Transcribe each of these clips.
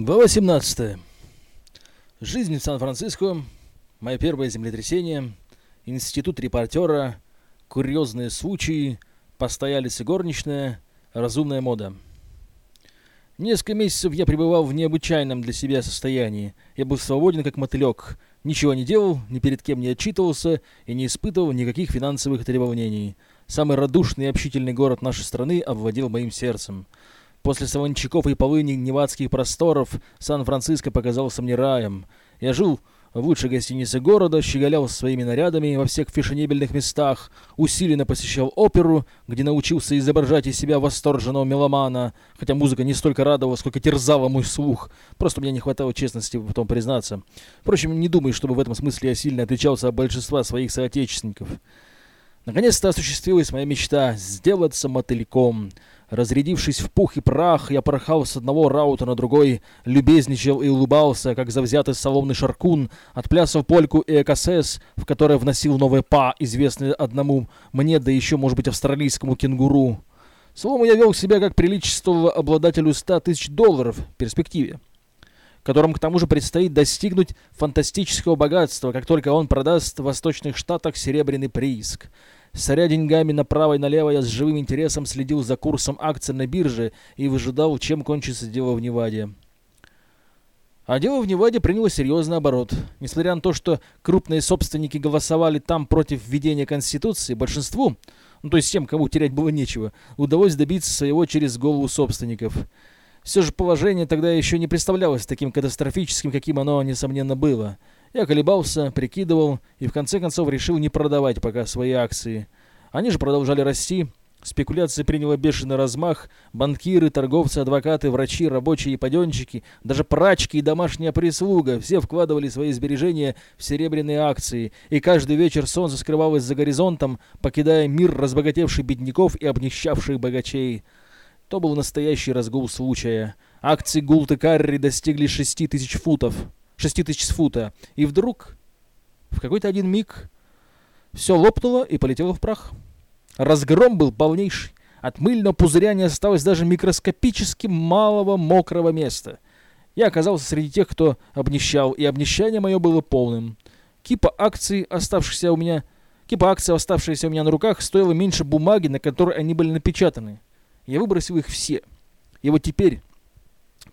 Глава 17. Жизнь в Сан-Франциско, мое первое землетрясение, институт репортера, курьезные случаи, постоялицы горничная, разумная мода. Несколько месяцев я пребывал в необычайном для себя состоянии. Я был свободен, как мотылек. Ничего не делал, ни перед кем не отчитывался и не испытывал никаких финансовых требований. Самый радушный и общительный город нашей страны обводил моим сердцем. После Саванчаков и полыни невадских просторов Сан-Франциско показался мне раем. Я жил в лучшей гостинице города, щеголял своими нарядами во всех фешенебельных местах, усиленно посещал оперу, где научился изображать из себя восторженного меломана, хотя музыка не столько радовала, сколько терзала мой слух. Просто мне не хватало честности потом признаться. Впрочем, не думаю, чтобы в этом смысле я сильно отличался от большинства своих соотечественников. Наконец-то осуществилась моя мечта — сделаться мотыльком — Разрядившись в пух и прах, я порхал с одного раута на другой, любезничал и улыбался, как завзятый соломный шаркун, отплясав польку и экосес, в которой вносил новое па, известное одному мне, да еще, может быть, австралийскому кенгуру. Словом, я вел себя как приличествовало обладателю 100 тысяч долларов в перспективе, которым к тому же предстоит достигнуть фантастического богатства, как только он продаст в Восточных Штатах серебряный прииск. Соря деньгами направо и налево, я с живым интересом следил за курсом акций на бирже и выжидал, чем кончится дело в Неваде. А дело в Неваде приняло серьезный оборот. Несмотря на то, что крупные собственники голосовали там против введения Конституции, большинству, ну то есть тем, кому терять было нечего, удалось добиться своего через голову собственников. Все же положение тогда еще не представлялось таким катастрофическим, каким оно, несомненно, было. Я колебался, прикидывал и в конце концов решил не продавать пока свои акции. Они же продолжали расти. Спекуляция приняла бешеный размах. Банкиры, торговцы, адвокаты, врачи, рабочие и паденщики, даже прачки и домашняя прислуга — все вкладывали свои сбережения в серебряные акции. И каждый вечер солнце скрывалось за горизонтом, покидая мир разбогатевших бедняков и обнищавших богачей. То был настоящий разгул случая. Акции Гулт и Карри достигли шести тысяч футов. 6 тысяч фута. И вдруг, в какой-то один миг, все лопнуло и полетело в прах. Разгром был полнейший. От мыльного пузыря не осталось даже микроскопически малого мокрого места. Я оказался среди тех, кто обнищал, и обнищание мое было полным. Кипа акций, оставшихся у меня... Кипа акций, оставшиеся у меня на руках, стоила меньше бумаги, на которой они были напечатаны. Я выбросил их все. И вот теперь,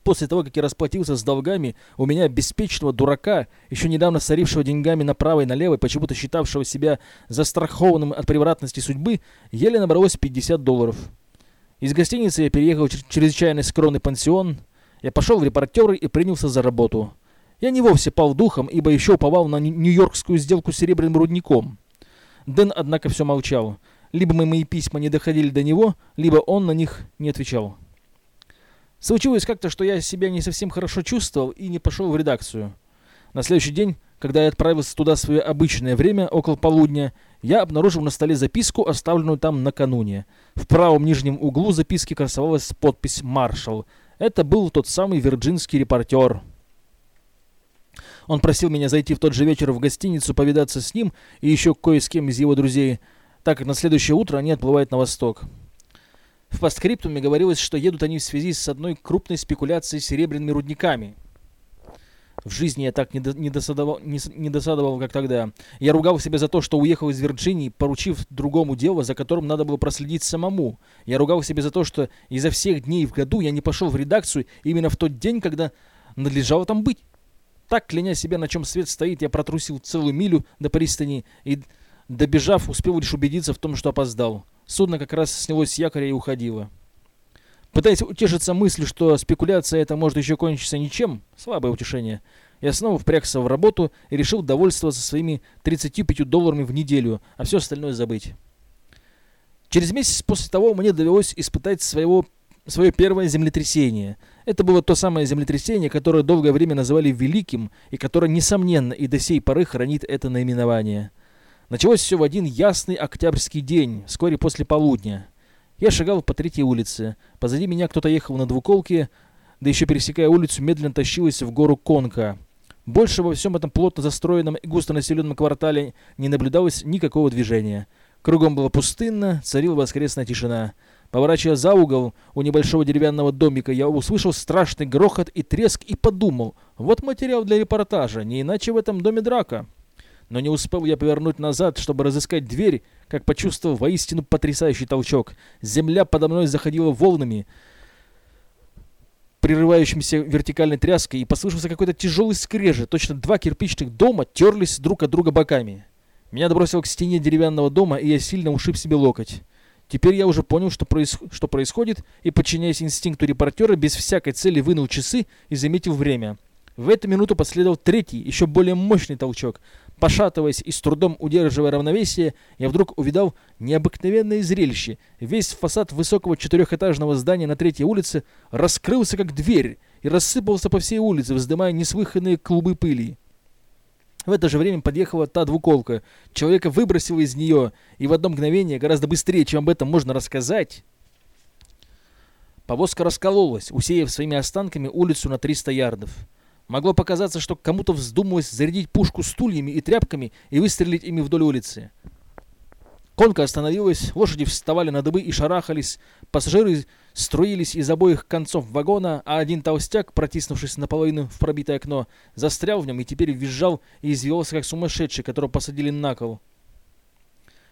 После того, как я расплатился с долгами, у меня беспечного дурака, еще недавно сорившего деньгами направо и налево, и почему-то считавшего себя застрахованным от превратности судьбы, еле набралось 50 долларов. Из гостиницы я переехал в чрезвычайно скромный пансион. Я пошел в репортеры и принялся за работу. Я не вовсе пал духом, ибо еще уповал на нью-йоркскую сделку с серебряным рудником. Дэн, однако, все молчал. Либо мои письма не доходили до него, либо он на них не отвечал. Случилось как-то, что я себя не совсем хорошо чувствовал и не пошел в редакцию. На следующий день, когда я отправился туда в свое обычное время, около полудня, я обнаружил на столе записку, оставленную там накануне. В правом нижнем углу записки красовалась подпись «Маршал». Это был тот самый вирджинский репортер. Он просил меня зайти в тот же вечер в гостиницу, повидаться с ним и еще кое с кем из его друзей, так как на следующее утро они отплывают на восток. В постскриптуме говорилось, что едут они в связи с одной крупной спекуляцией серебряными рудниками. В жизни я так не, до, не, досадовал, не, не досадовал, как тогда. Я ругал себя за то, что уехал из Вирджинии, поручив другому дело, за которым надо было проследить самому. Я ругал себя за то, что изо всех дней в году я не пошел в редакцию именно в тот день, когда надлежало там быть. Так, кляня себя, на чем свет стоит, я протрусил целую милю до пристани и, добежав, успел лишь убедиться в том, что опоздал. Судно как раз снялось с якоря и уходило. Пытаясь утешиться мыслью, что спекуляция эта может еще кончиться ничем, слабое утешение, я снова впрягся в работу и решил довольствоваться своими 35 долларами в неделю, а все остальное забыть. Через месяц после того мне довелось испытать своего, свое первое землетрясение. Это было то самое землетрясение, которое долгое время называли «великим» и которое, несомненно, и до сей поры хранит это наименование – Началось все в один ясный октябрьский день, вскоре после полудня. Я шагал по третьей улице. Позади меня кто-то ехал на двуколке, да еще пересекая улицу, медленно тащилась в гору Конка. Больше во всем этом плотно застроенном и густонаселенном квартале не наблюдалось никакого движения. Кругом было пустынно, царила воскресная тишина. Поворачивая за угол у небольшого деревянного домика, я услышал страшный грохот и треск и подумал, вот материал для репортажа, не иначе в этом доме драка. Но не успел я повернуть назад, чтобы разыскать дверь, как почувствовал воистину потрясающий толчок. Земля подо мной заходила волнами, прерывающимся вертикальной тряской, и послышался какой-то тяжелый скрежет. Точно два кирпичных дома терлись друг от друга боками. Меня отбросило к стене деревянного дома, и я сильно ушиб себе локоть. Теперь я уже понял, что, проис... что происходит, и, подчиняясь инстинкту репортера, без всякой цели вынул часы и заметил время. В эту минуту последовал третий, еще более мощный толчок. Пошатываясь и с трудом удерживая равновесие, я вдруг увидал необыкновенное зрелище. Весь фасад высокого четырехэтажного здания на третьей улице раскрылся как дверь и рассыпался по всей улице, вздымая неслыханные клубы пыли. В это же время подъехала та двуколка. Человека выбросило из нее, и в одно мгновение, гораздо быстрее, чем об этом можно рассказать, повозка раскололась, усеяв своими останками улицу на 300 ярдов. Могло показаться, что кому-то вздумалось зарядить пушку стульями и тряпками и выстрелить ими вдоль улицы. Конка остановилась, лошади вставали на дыбы и шарахались, пассажиры струились из обоих концов вагона, а один толстяк, протиснувшись наполовину в пробитое окно, застрял в нем и теперь визжал и извивался как сумасшедший, которого посадили на кол.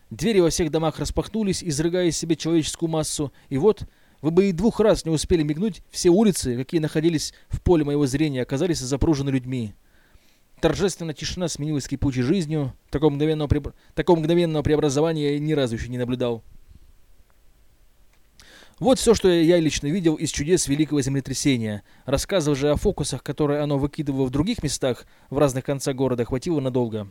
Двери во всех домах распахнулись, изрыгая из себя человеческую массу, и вот, вы бы и двух раз не успели мигнуть, все улицы, какие находились в поле моего зрения, оказались запружены людьми. Торжественная тишина сменилась кипучей жизнью. Такого мгновенного, пре... Такого мгновенного преобразования я ни разу еще не наблюдал. Вот все, что я лично видел из чудес Великого землетрясения. Рассказывая же о фокусах, которые оно выкидывало в других местах, в разных концах города, хватило надолго.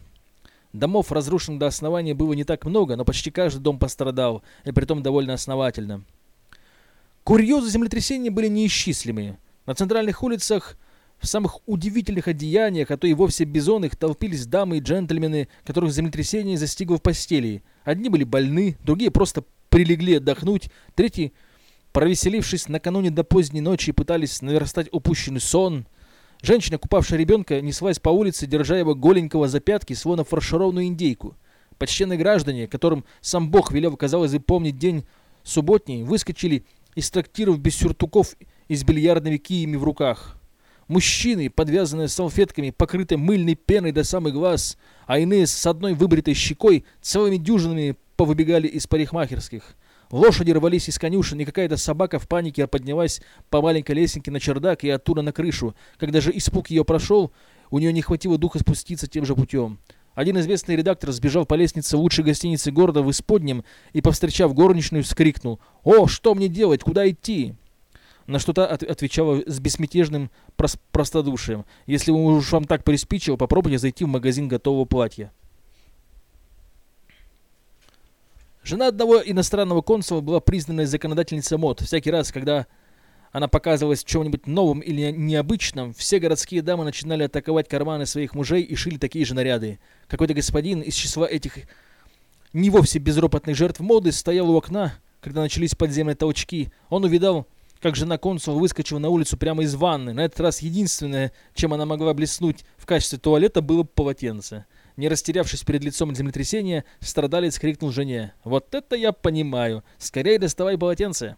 Домов, разрушенных до основания, было не так много, но почти каждый дом пострадал, и притом довольно основательно. Курьезы землетрясения были неисчислимые. На центральных улицах в самых удивительных одеяниях, а то и вовсе бизонных, толпились дамы и джентльмены, которых землетрясение застигло в постели. Одни были больны, другие просто прилегли отдохнуть, третьи, провеселившись накануне до поздней ночи, пытались наверстать упущенный сон. Женщина, купавшая ребенка, неслась по улице, держа его голенького за пятки, словно фаршированную индейку. Почтенные граждане, которым сам Бог велел, казалось, помнить день субботний, выскочили из трактиров без сюртуков и с бильярдными киями в руках. Мужчины, подвязанные салфетками, покрытые мыльной пеной до самых глаз, а иные с одной выбритой щекой, целыми дюжинами повыбегали из парикмахерских. Лошади рвались из конюшен, и какая-то собака в панике поднялась по маленькой лесенке на чердак и оттуда на крышу. Когда же испуг ее прошел, у нее не хватило духа спуститься тем же путем. Один известный редактор сбежал по лестнице лучшей гостиницы города в Исподнем и, повстречав горничную, вскрикнул «О, что мне делать? Куда идти?» На что та от отвечала с бессмятежным прос простодушием. «Если уж вам так приспичило, попробуйте зайти в магазин готового платья». Жена одного иностранного консула была признанной законодательницей мод. Всякий раз, когда она показывалась в чем-нибудь новом или необычном, все городские дамы начинали атаковать карманы своих мужей и шили такие же наряды. Какой-то господин из числа этих не вовсе безропотных жертв моды стоял у окна, когда начались подземные толчки. Он увидал как жена консула выскочила на улицу прямо из ванны. На этот раз единственное, чем она могла блеснуть в качестве туалета, было полотенце. Не растерявшись перед лицом землетрясения, страдалец крикнул жене. «Вот это я понимаю! Скорее доставай полотенце!»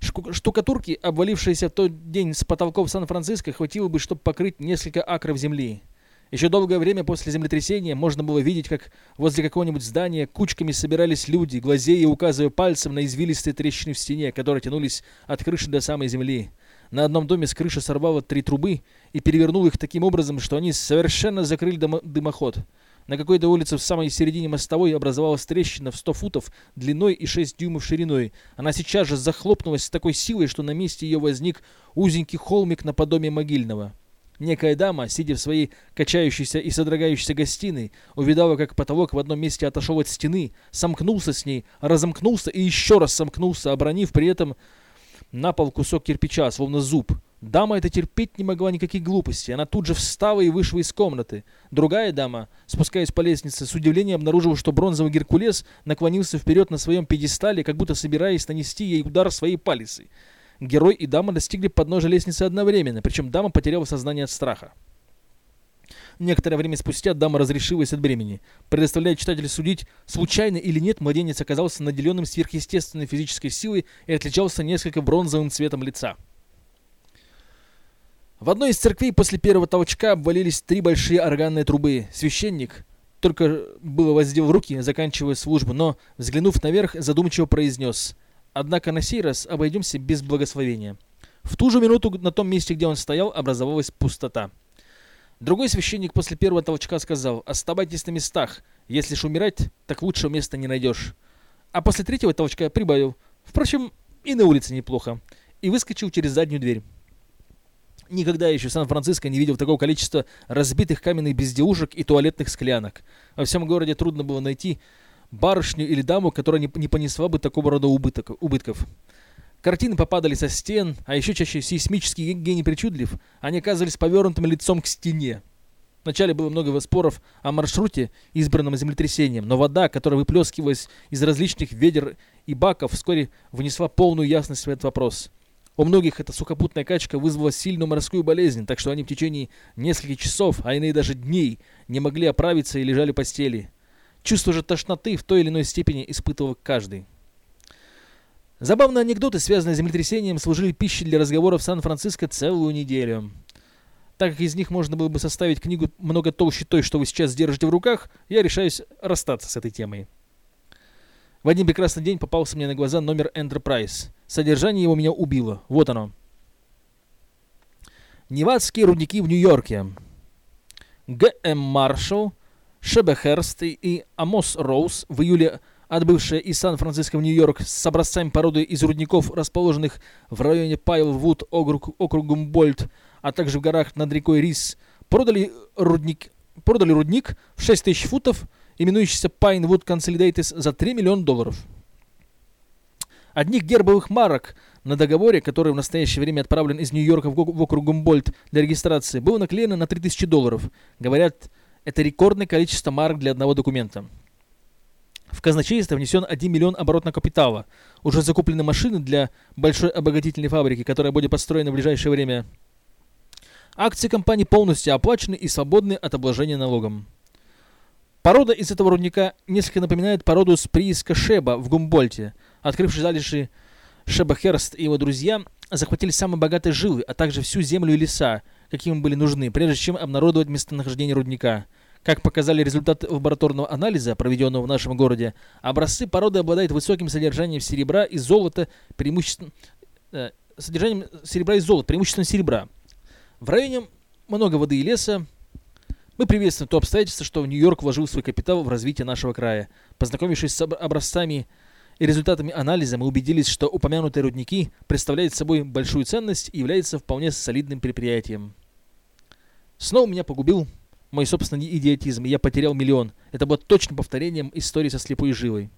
Штукатурки, обвалившиеся в тот день с потолков Сан-Франциско, хватило бы, чтобы покрыть несколько акров земли. Еще долгое время после землетрясения можно было видеть, как возле какого-нибудь здания кучками собирались люди, глазея и указывая пальцем на извилистые трещины в стене, которые тянулись от крыши до самой земли. На одном доме с крыши сорвало три трубы и перевернул их таким образом, что они совершенно закрыли дымо дымоход. На какой-то улице в самой середине мостовой образовалась трещина в 100 футов длиной и 6 дюймов шириной. Она сейчас же захлопнулась с такой силой, что на месте ее возник узенький холмик наподобие могильного. Некая дама, сидя в своей качающейся и содрогающейся гостиной, увидала, как потолок в одном месте отошел от стены, сомкнулся с ней, разомкнулся и еще раз сомкнулся, обронив при этом на пол кусок кирпича, словно зуб. Дама это терпеть не могла никаких глупостей. Она тут же встала и вышла из комнаты. Другая дама, спускаясь по лестнице, с удивлением обнаружила, что бронзовый Геркулес наклонился вперед на своем пьедестале, как будто собираясь нанести ей удар своей палицей. Герой и дама достигли подножия лестницы одновременно, причем дама потеряла сознание от страха. некоторое время спустя дама разрешилась от бремени, предоставляя читателю судить, случайно или нет младенец оказался наделенным сверхъестественной физической силой и отличался несколько бронзовым цветом лица. В одной из церквей после первого толчка обвалились три большие органные трубы. Священник только было воздел руки, заканчивая службу, но, взглянув наверх, задумчиво произнес «Однако на сей раз обойдемся без благословения». В ту же минуту на том месте, где он стоял, образовалась пустота. Другой священник после первого толчка сказал «Оставайтесь на местах. Если ж умирать, так лучшего места не найдешь». А после третьего толчка прибавил «Впрочем, и на улице неплохо» и выскочил через заднюю дверь. Никогда еще Сан-Франциско не видел такого количества разбитых каменных безделушек и туалетных склянок. Во всем городе трудно было найти барышню или даму, которая не, не понесла бы такого рода убыток, убытков. Картины попадали со стен, а еще чаще сейсмический гений причудлив, они оказывались повернутым лицом к стене. Вначале было много споров о маршруте, избранном землетрясением, но вода, которая выплескивалась из различных ведер и баков, вскоре внесла полную ясность в этот вопрос. У многих эта сухопутная качка вызвала сильную морскую болезнь, так что они в течение нескольких часов, а иные даже дней, не могли оправиться и лежали в постели. Чувство же тошноты в той или иной степени испытывал каждый. Забавные анекдоты, связанные с землетрясением, служили пищей для разговоров в Сан-Франциско целую неделю. Так как из них можно было бы составить книгу много толще той, что вы сейчас держите в руках, я решаюсь расстаться с этой темой. В один прекрасный день попался мне на глаза номер Enterprise. Содержание его меня убило. Вот оно. Невадские рудники в Нью-Йорке. Г.М. Маршалл, Шебехерст и Амос Роуз в июле отбывшая из Сан-Франциско в Нью-Йорк с образцами породы из рудников, расположенных в районе Пайлвуд, округ, округ Гумбольд, а также в горах над рекой Рис, продали рудник, продали рудник в 6 тысяч футов именующийся Pinewood Consolidated за 3 миллиона долларов. Одних гербовых марок на договоре, который в настоящее время отправлен из Нью-Йорка в округ Гумбольд для регистрации, было наклеено на 3000 долларов. Говорят, это рекордное количество марок для одного документа. В казначейство внесен 1 миллион оборотного капитала. Уже закуплены машины для большой обогатительной фабрики, которая будет построена в ближайшее время. Акции компании полностью оплачены и свободны от обложения налогом. Порода из этого рудника несколько напоминает породу с прииска Шеба в Гумбольте. Открывшие залежи Шеба Херст и его друзья захватили самые богатые жилы, а также всю землю и леса, каким им были нужны, прежде чем обнародовать местонахождение рудника. Как показали результаты лабораторного анализа, проведенного в нашем городе, образцы породы обладают высоким содержанием серебра и золота, преимущественно, э, содержанием серебра и золота, преимущественно серебра. В районе много воды и леса, мы приветствуем то обстоятельство, что Нью-Йорк вложил свой капитал в развитие нашего края. Познакомившись с образцами и результатами анализа, мы убедились, что упомянутые рудники представляют собой большую ценность и являются вполне солидным предприятием. Снова меня погубил мой собственный идиотизм, я потерял миллион. Это было точным повторением истории со слепой жилой.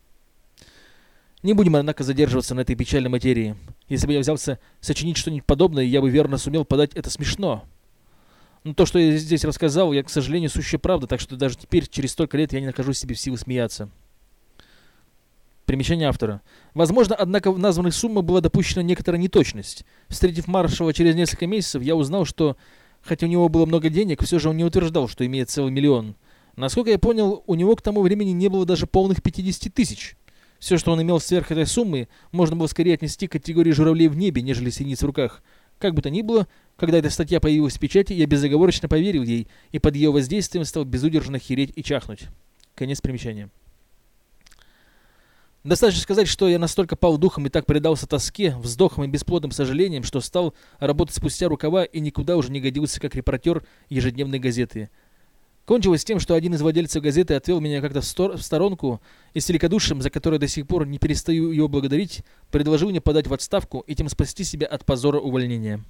Не будем, однако, задерживаться на этой печальной материи. Если бы я взялся сочинить что-нибудь подобное, я бы верно сумел подать это смешно. Ну, то, что я здесь рассказал, я, к сожалению, сущая правда, так что даже теперь, через столько лет, я не нахожу себе в силы смеяться. Примечание автора. Возможно, однако, в названных суммах была допущена некоторая неточность. Встретив Маршева через несколько месяцев, я узнал, что, хотя у него было много денег, все же он не утверждал, что имеет целый миллион. Насколько я понял, у него к тому времени не было даже полных 50 тысяч. Все, что он имел сверх этой суммы, можно было скорее отнести к категории журавлей в небе, нежели синиц в руках. Как бы то ни было, когда эта статья появилась в печати, я безоговорочно поверил ей и под ее воздействием стал безудержно хереть и чахнуть. Конец примечания. Достаточно сказать, что я настолько пал духом и так предался тоске, вздохам и бесплодным сожалениям, что стал работать спустя рукава и никуда уже не годился как репортер ежедневной газеты. Кончилось тем, что один из владельцев газеты отвел меня как-то в, стор в сторонку и с великодушием, за которое до сих пор не перестаю его благодарить, предложил мне подать в отставку и тем спасти себя от позора увольнения.